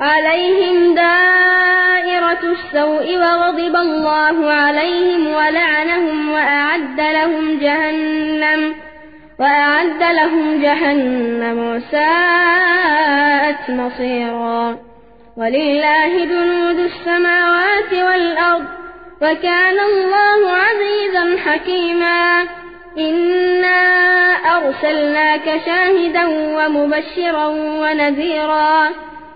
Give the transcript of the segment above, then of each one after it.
عليهم دائرة السوء وغضب الله عليهم ولعنهم وأعد لهم جهنم وأعد لهم جهنم وساءت مصيرا ولله جنود السماوات والأرض وكان الله عزيزا حكيما إنا أرسلناك شاهدا ومبشرا ونذيرا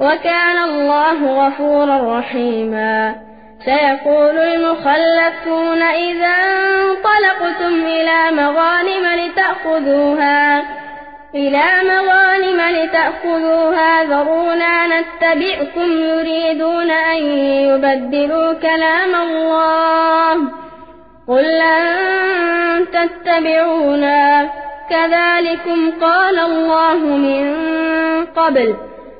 وكان الله غفورا رحيما. سيقول المخلفون إذا انطلقتم إلى مغانم لتأخذوها إلى مغانم لتأخذوها ذرونا نتبعكم يريدون أن يبدلوا كلام الله. قل لن تتبعونا. كذلكم قال الله من قبل.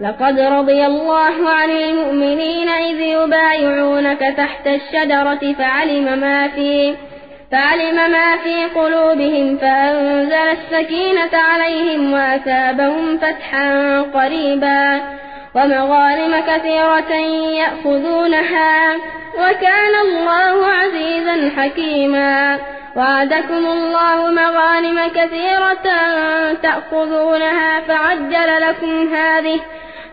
لقد رضي الله عن المؤمنين إذ يبايعونك تحت الشجرة فعلم ما في فعلم ما في قلوبهم فأنزل السكينة عليهم وأثابهم فتحا قريبا. ومغانم كثيرة يأخذونها وكان الله عزيزا حكيما. وعدكم الله مغانم كثيرة تأخذونها فعجل لكم هذه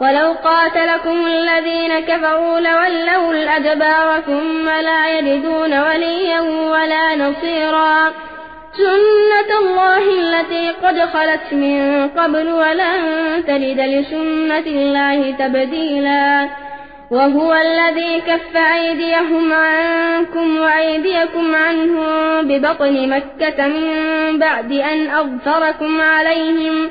ولو قاتلكم الذين كفروا لولوا الأدبار ثم لا يجدون وليا ولا نصيرا. سنة الله التي قد خلت من قبل ولن تلد لسنة الله تبديلا. وهو الذي كف أيديهم عنكم وأيديكم عنهم ببطن مكة من بعد أن أظفركم عليهم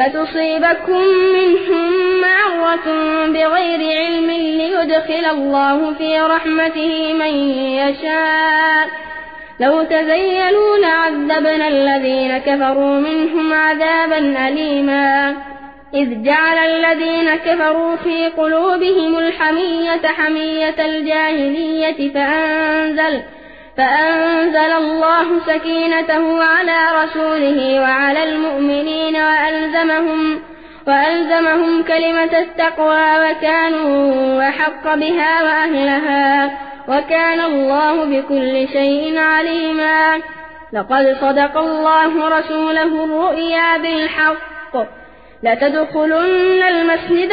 فتصيبكم منهم معرة بغير علم ليدخل الله في رحمته من يشاء. لو تزينوا لعذبنا الذين كفروا منهم عذابا أليما. إذ جعل الذين كفروا في قلوبهم الحمية حمية الجاهلية فأنزل فأنزل الله سكينته على رسوله وعلى المؤمنين وألزمهم وألزمهم كلمة التقوى وكانوا أحق بها وأهلها وكان الله بكل شيء عليما لقد صدق الله رسوله الرؤيا بالحق لتدخلن المسجد